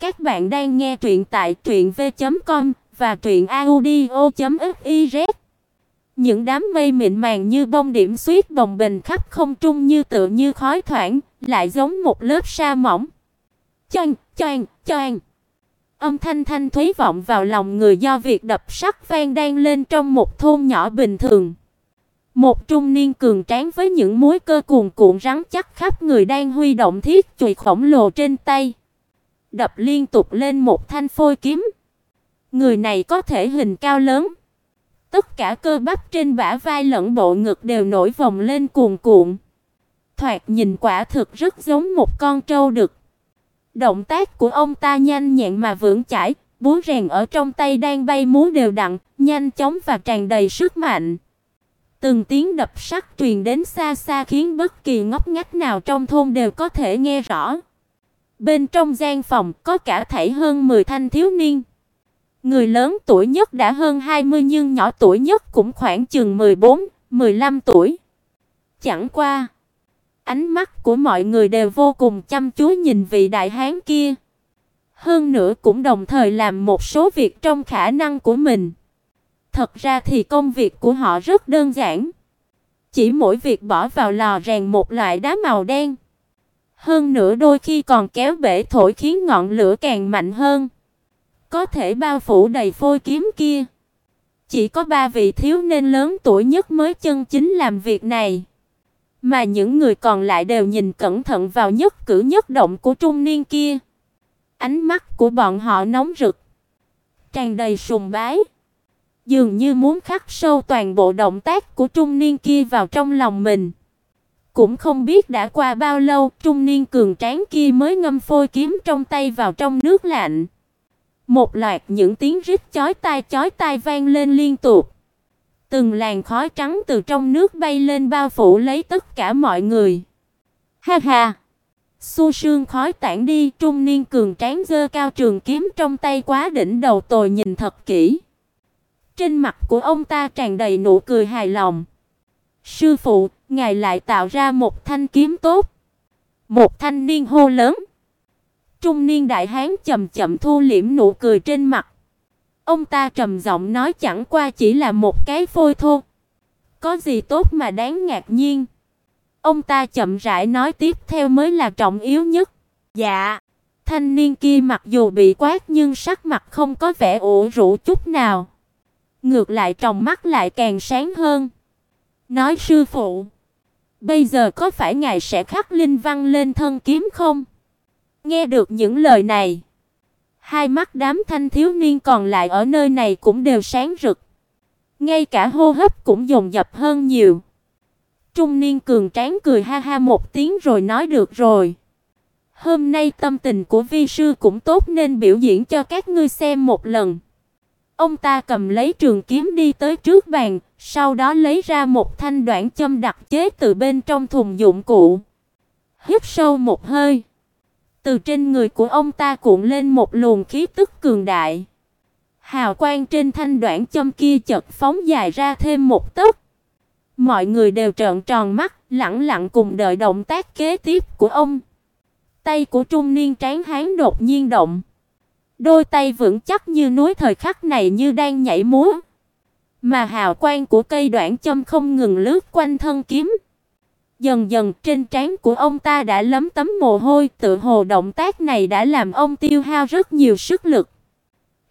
Các bạn đang nghe truyện tại truyệnv.com và truyệnaudio.fiz. Những đám mây mịn màng như bông điểm xuyết bồng bềnh khắp không trung như tựa như khói thoảng, lại giống một lớp sa mỏng. Choang, choang, choang. Âm thanh thanh thúy vọng vào lòng người do việc đập sắt vang đang lên trong một thôn nhỏ bình thường. Một trung niên cường tráng với những múi cơ cuồn cuộn rắn chắc khắp người đang huy động thiết chùy khổng lồ trên tay, đập liên tục lên một thanh phôi kiếm. Người này có thể hình cao lớn, tất cả cơ bắp trên bả vai lẫn bộ ngực đều nổi vòng lên cuồn cuộn. Thoạt nhìn quả thực rất giống một con trâu đực. Động tác của ông ta nhanh nhẹn mà vững chãi, búa rèn ở trong tay đang bay múa đều đặn, nhanh chóng và tràn đầy sức mạnh. Từng tiếng đập sắt truyền đến xa xa khiến bất kỳ ngóc ngách nào trong thôn đều có thể nghe rõ. Bên trong gian phòng có cả thảy hơn 10 thanh thiếu niên. Người lớn tuổi nhất đã hơn 20 nhưng nhỏ tuổi nhất cũng khoảng chừng 14, 15 tuổi. Chẳng qua, ánh mắt của mọi người đều vô cùng chăm chú nhìn vị đại hán kia. Hơn nữa cũng đồng thời làm một số việc trong khả năng của mình. Thật ra thì công việc của họ rất đơn giản. Chỉ mỗi việc bỏ vào lò rèn một loại đá màu đen. Hơn nữa đôi khi còn kéo bể thổi khiến ngọn lửa càng mạnh hơn. Có thể bao phủ đầy phôi kiếm kia. Chỉ có ba vị thiếu niên lớn tuổi nhất mới chân chính làm việc này. Mà những người còn lại đều nhìn cẩn thận vào nhất cử nhất động của trung niên kia. Ánh mắt của bọn họ nóng rực, tràn đầy sùng bái dường như muốn khắc sâu toàn bộ động tác của trung niên kia vào trong lòng mình. Cũng không biết đã qua bao lâu, trung niên cường tráng kia mới ngâm phôi kiếm trong tay vào trong nước lạnh. Một loạt những tiếng rít chói tai chói tai vang lên liên tục. Từng làn khói trắng từ trong nước bay lên bao phủ lấy tất cả mọi người. Ha ha. Xu sương khói tản đi, trung niên cường tráng giơ cao trường kiếm trong tay quá đỉnh đầu tồi nhìn thật kỹ. Trên mặt của ông ta tràn đầy nụ cười hài lòng. "Sư phụ, ngài lại tạo ra một thanh kiếm tốt." Một thanh niên hô lớn. Trung niên đại hán chậm chậm thu liễm nụ cười trên mặt. Ông ta trầm giọng nói chẳng qua chỉ là một cái phôi thô. Có gì tốt mà đáng ngạc nhiên. Ông ta chậm rãi nói tiếp theo mới là trọng yếu nhất. Dạ. Thanh niên kia mặc dù bị quát nhưng sắc mặt không có vẻ ủ rũ chút nào. Ngược lại trong mắt lại càng sáng hơn. Nói sư phụ, bây giờ có phải ngài sẽ khắc linh văn lên thân kiếm không? Nghe được những lời này, hai mắt đám thanh thiếu niên còn lại ở nơi này cũng đều sáng rực. Ngay cả hô hấp cũng dồn dập hơn nhiều. Trung niên cường tráng cười ha ha một tiếng rồi nói được rồi. Hôm nay tâm tình của vi sư cũng tốt nên biểu diễn cho các ngươi xem một lần. Ông ta cầm lấy trường kiếm đi tới trước bàn, sau đó lấy ra một thanh đoạn châm đặc chế từ bên trong thùng dụng cụ. Hít sâu một hơi, từ trên người của ông ta cuộn lên một luồng khí tức cường đại. Hào quang trên thanh đoạn châm kia chợt phóng dài ra thêm một tấc. Mọi người đều trợn tròn mắt, lặng lặng cùng đợi động tác kế tiếp của ông. Tay của trung niên tráng hán đột nhiên động. Đôi tay vững chắc như núi thời khắc này như đang nhảy múa. Mà hào quang của cây đoạn châm không ngừng lướt quanh thân kiếm. Dần dần trên trán của ông ta đã lấm tấm mồ hôi, tự hồ động tác này đã làm ông tiêu hao rất nhiều sức lực.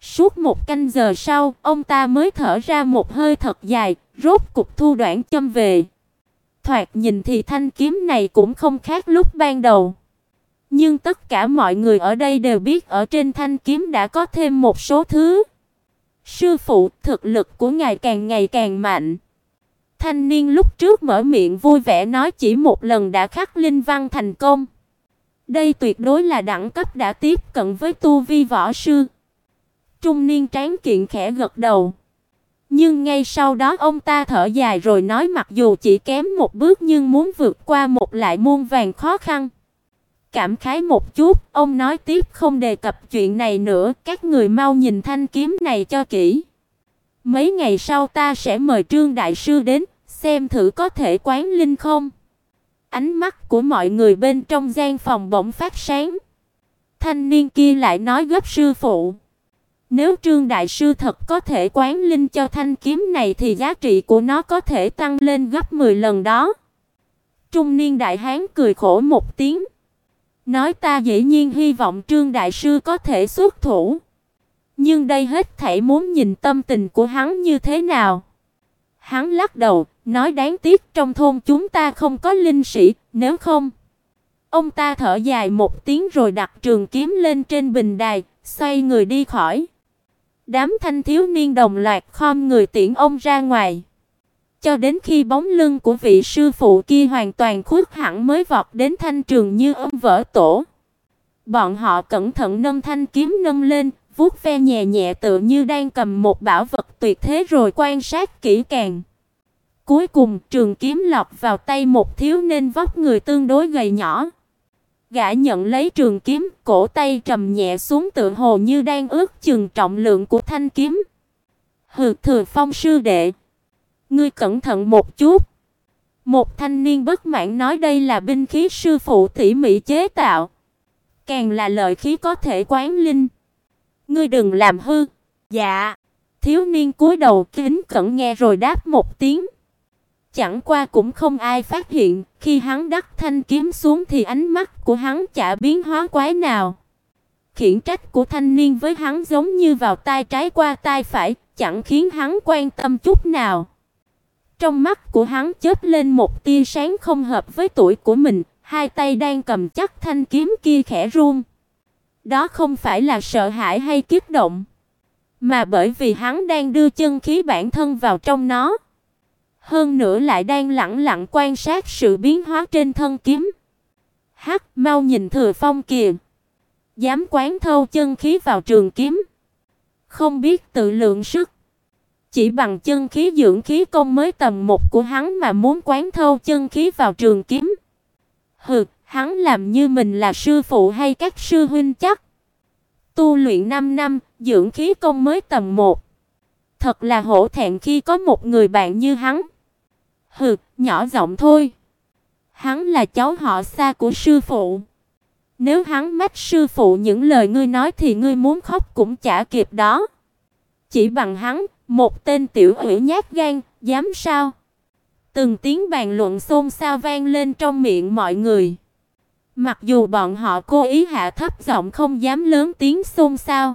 Suốt một canh giờ sau, ông ta mới thở ra một hơi thật dài, rốt cục thu đoạn châm về. Thoạt nhìn thì thanh kiếm này cũng không khác lúc ban đầu. Nhưng tất cả mọi người ở đây đều biết ở trên thanh kiếm đã có thêm một số thứ. Sư phụ, thực lực của ngài càng ngày càng mạnh. Thanh niên lúc trước mở miệng vui vẻ nói chỉ một lần đã khắc linh văn thành công. Đây tuyệt đối là đẳng cấp đã tiếp cận với tu vi võ sư. Trung niên tráng kiện khẽ gật đầu. Nhưng ngay sau đó ông ta thở dài rồi nói mặc dù chỉ kém một bước nhưng muốn vượt qua một lại muôn vàng khó khăn. Cảm khái một chút, ông nói tiếp không đề cập chuyện này nữa, các người mau nhìn thanh kiếm này cho kỹ. Mấy ngày sau ta sẽ mời Trương đại sư đến, xem thử có thể quán linh không. Ánh mắt của mọi người bên trong gian phòng bỗng phát sáng. Thanh niên kia lại nói gấp sư phụ. Nếu Trương đại sư thật có thể quán linh cho thanh kiếm này thì giá trị của nó có thể tăng lên gấp 10 lần đó. Trung niên đại hán cười khổ một tiếng, nói ta dĩ nhiên hy vọng Trương đại sư có thể xuất thủ, nhưng đây hết thảy muốn nhìn tâm tình của hắn như thế nào. Hắn lắc đầu, nói đáng tiếc trong thôn chúng ta không có linh sĩ, nếu không. Ông ta thở dài một tiếng rồi đặt trường kiếm lên trên bình đài, xoay người đi khỏi. Đám thanh thiếu niên đồng loạt khom người tiễn ông ra ngoài. Cho đến khi bóng lưng của vị sư phụ kia hoàn toàn khuất hẳn mới vọt đến thanh trường như ông vỡ tổ. Bọn họ cẩn thận nâng thanh kiếm nâng lên, vuốt ve nhẹ nhẹ tựa như đang cầm một bảo vật tuyệt thế rồi quan sát kỹ càng. Cuối cùng, trường kiếm lọt vào tay một thiếu niên vóc người tương đối gầy nhỏ. Gã nhận lấy trường kiếm, cổ tay trầm nhẹ xuống tựa hồ như đang ước chừng trọng lượng của thanh kiếm. Hừ, Thừa Phong sư đệ, ngươi cẩn thận một chút. Một thanh niên bất mãn nói đây là binh khí sư phụ tỉ mỉ chế tạo, càng là lợi khí có thể quán linh. Ngươi đừng làm hư. Dạ. Thiếu niên cúi đầu kính cẩn nghe rồi đáp một tiếng. Chẳng qua cũng không ai phát hiện, khi hắn đắc thanh kiếm xuống thì ánh mắt của hắn chả biến hóa quái nào. Khiển trách của thanh niên với hắn giống như vào tai trái qua tai phải, chẳng khiến hắn quan tâm chút nào. Trong mắt của hắn chớp lên một tia sáng không hợp với tuổi của mình, hai tay đang cầm chắc thanh kiếm kia khẽ run. Đó không phải là sợ hãi hay kích động, mà bởi vì hắn đang đưa chân khí bản thân vào trong nó. Hơn nữa lại đang lặng lặng quan sát sự biến hóa trên thân kiếm. Hắc, mau nhìn Thừa Phong kìa. Dám quán thâu chân khí vào trường kiếm. Không biết tự lượng sức. Chỉ bằng chân khí dưỡng khí công mới tầm một của hắn mà muốn quán thâu chân khí vào trường kiếm. Hừ, hắn làm như mình là sư phụ hay các sư huynh chắc. Tu luyện 5 năm, dưỡng khí công mới tầm một. Thật là hổ thẹn khi có một người bạn như hắn. Hừ, nhỏ giọng thôi. Hắn là cháu họ xa của sư phụ. Nếu hắn mách sư phụ những lời ngươi nói thì ngươi muốn khóc cũng chả kịp đó. Chỉ bằng hắn, một tên tiểu hữu nhát gan, dám sao? Từng tiếng bàn luận xôn xao vang lên trong miệng mọi người. Mặc dù bọn họ cố ý hạ thấp giọng không dám lớn tiếng xôn xao,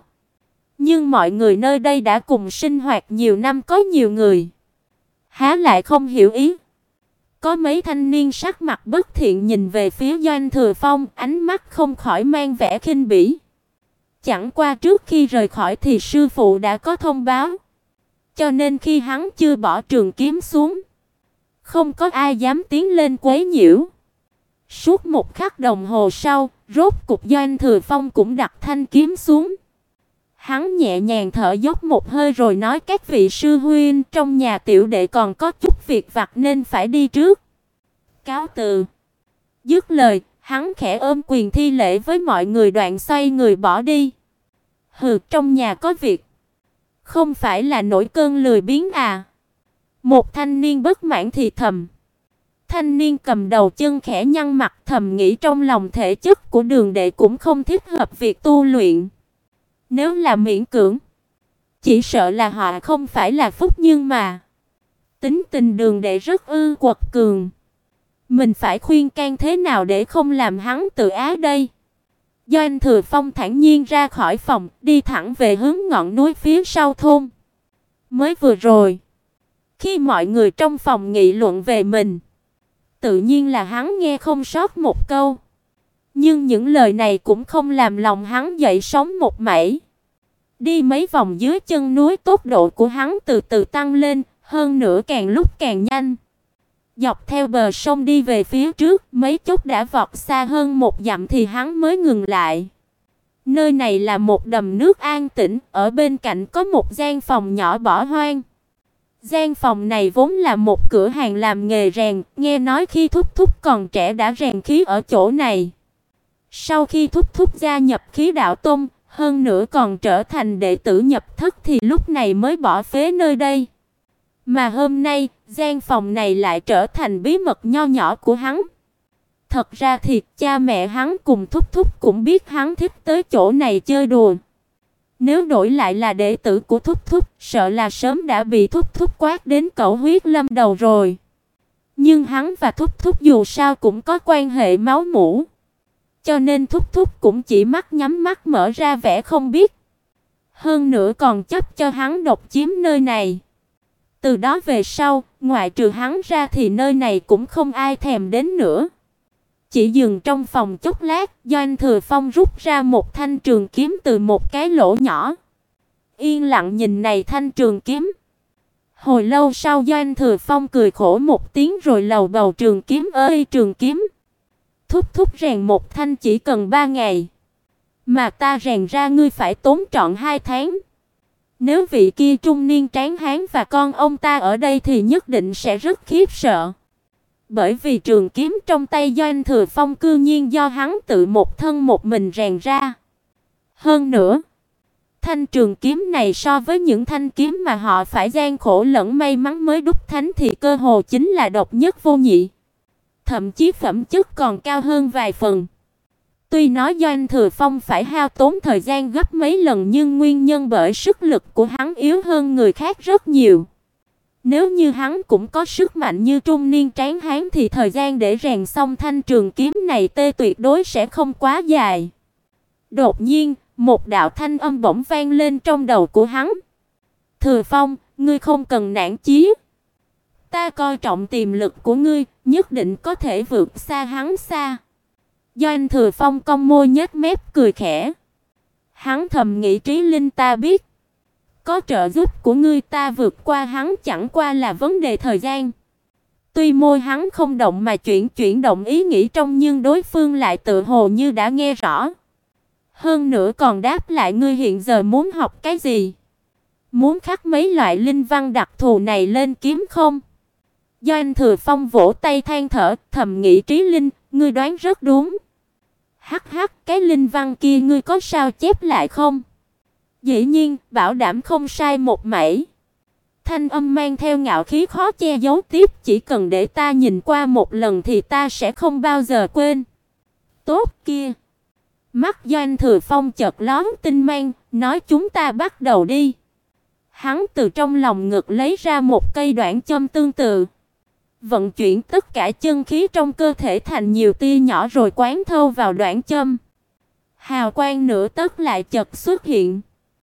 nhưng mọi người nơi đây đã cùng sinh hoạt nhiều năm có nhiều người há lại không hiểu ý. Có mấy thanh niên sắc mặt bất thiện nhìn về phía Doanh Thừa Phong, ánh mắt không khỏi mang vẻ khinh bỉ. Chẳng qua trước khi rời khỏi thì sư phụ đã có thông báo, cho nên khi hắn chưa bỏ trường kiếm xuống, không có ai dám tiến lên quấy nhiễu. Suốt một khắc đồng hồ sau, rốt cục Doanh Thừa Phong cũng đặt thanh kiếm xuống. Hắn nhẹ nhàng thở dốc một hơi rồi nói các vị sư huynh trong nhà tiểu đệ còn có chút việc vặt nên phải đi trước. Cáo từ. Dứt lời, hắn khẽ ôm quyền thi lễ với mọi người đoạn xoay người bỏ đi. Hừ, trong nhà có việc. Không phải là nổi cơn lười biếng à? Một thanh niên bất mãn thì thầm. Thanh niên cầm đầu chân khẽ nhăn mặt thầm nghĩ trong lòng thể chất của đường đệ cũng không thích hợp việc tu luyện. Nếu là miễn cưỡng, chỉ sợ là họ không phải là phúc nhưng mà. Tính tình đường đệ rất ư quật cường. Mình phải khuyên can thế nào để không làm hắn tự ái đây? Do anh Thừa Phong thản nhiên ra khỏi phòng, đi thẳng về hướng ngọn núi phía sau thôn. Mới vừa rồi, khi mọi người trong phòng nghị luận về mình, tự nhiên là hắn nghe không sót một câu. Nhưng những lời này cũng không làm lòng hắn dậy sóng một mảy. Đi mấy vòng dưới chân núi tốc độ của hắn từ từ tăng lên, hơn nữa càng lúc càng nhanh. Dọc theo bờ sông đi về phía trước, mấy chốc đã vọt xa hơn một dặm thì hắn mới ngừng lại. Nơi này là một đầm nước an tĩnh, ở bên cạnh có một gian phòng nhỏ bỏ hoang. Gian phòng này vốn là một cửa hàng làm nghề rèn, nghe nói khi thúc thúc còn trẻ đã rèn khí ở chỗ này. Sau khi thúc thúc gia nhập khí đạo tông, hơn nữa còn trở thành đệ tử nhập thất thì lúc này mới bỏ phế nơi đây. Mà hôm nay, gian phòng này lại trở thành bí mật nho nhỏ của hắn. thật ra thì cha mẹ hắn cùng thúc thúc cũng biết hắn thích tới chỗ này chơi đùa. Nếu đổi lại là đệ tử của thúc thúc, sợ là sớm đã bị thúc thúc quát đến cẩu huyết lâm đầu rồi. Nhưng hắn và thúc thúc dù sao cũng có quan hệ máu mủ. Cho nên thúc thúc cũng chỉ mắt nhắm mắt mở ra vẻ không biết. Hơn nữa còn chấp cho hắn độc chiếm nơi này. Từ đó về sau, ngoại trừ hắn ra thì nơi này cũng không ai thèm đến nữa. Chỉ dừng trong phòng chốc lát, Doanh Thừa Phong rút ra một thanh trường kiếm từ một cái lỗ nhỏ. Yên lặng nhìn này thanh trường kiếm. Hồi lâu sau Doanh Thừa Phong cười khổ một tiếng rồi lầu bầu trường kiếm ơi trường kiếm. Thúc thúc rèn một thanh chỉ cần ba ngày. Mà ta rèn ra ngươi phải tốn trọn hai tháng. Nếu vị kia trung niên tráng hán và con ông ta ở đây thì nhất định sẽ rất khiếp sợ. Bởi vì trường kiếm trong tay Doanh Thừa Phong cư nhiên do hắn tự một thân một mình rèn ra. Hơn nữa, thanh trường kiếm này so với những thanh kiếm mà họ phải gian khổ lẫn may mắn mới đúc thánh thì cơ hồ chính là độc nhất vô nhị. Thậm chí phẩm chất còn cao hơn vài phần. Tuy nói Doanh Thừa Phong phải hao tốn thời gian gấp mấy lần nhưng nguyên nhân bởi sức lực của hắn yếu hơn người khác rất nhiều. Nếu như hắn cũng có sức mạnh như trung niên tráng hán thì thời gian để rèn xong thanh trường kiếm này tê tuyệt đối sẽ không quá dài. Đột nhiên, một đạo thanh âm bỗng vang lên trong đầu của hắn. "Thừa Phong, ngươi không cần nản chí. Ta coi trọng tiềm lực của ngươi, nhất định có thể vượt xa hắn xa." Doanh Thừa Phong cong môi nhếch mép cười khẽ. Hắn thầm nghĩ Trí Linh ta biết, có trợ giúp của ngươi ta vượt qua hắn chẳng qua là vấn đề thời gian. Tuy môi hắn không động mà chuyển chuyển động ý nghĩ trong nhưng đối phương lại tự hồ như đã nghe rõ. Hơn nữa còn đáp lại ngươi hiện giờ muốn học cái gì? Muốn khắc mấy loại linh văn đặc thù này lên kiếm không? Do anh Thừa Phong vỗ tay than thở, thầm nghĩ Trí Linh, ngươi đoán rất đúng. Hắc hắc, cái linh văn kia ngươi có sao chép lại không? Dĩ nhiên, bảo đảm không sai một mảy. Thanh âm mang theo ngạo khí khó che giấu tiếp, chỉ cần để ta nhìn qua một lần thì ta sẽ không bao giờ quên. Tốt kia. Mắt Doanh Thừa Phong chợt lóe tinh mang, nói chúng ta bắt đầu đi. Hắn từ trong lòng ngực lấy ra một cây đoạn châm tương tự vận chuyển tất cả chân khí trong cơ thể thành nhiều tia nhỏ rồi quán thâu vào đoạn châm. Hào quang nửa tấc lại chợt xuất hiện.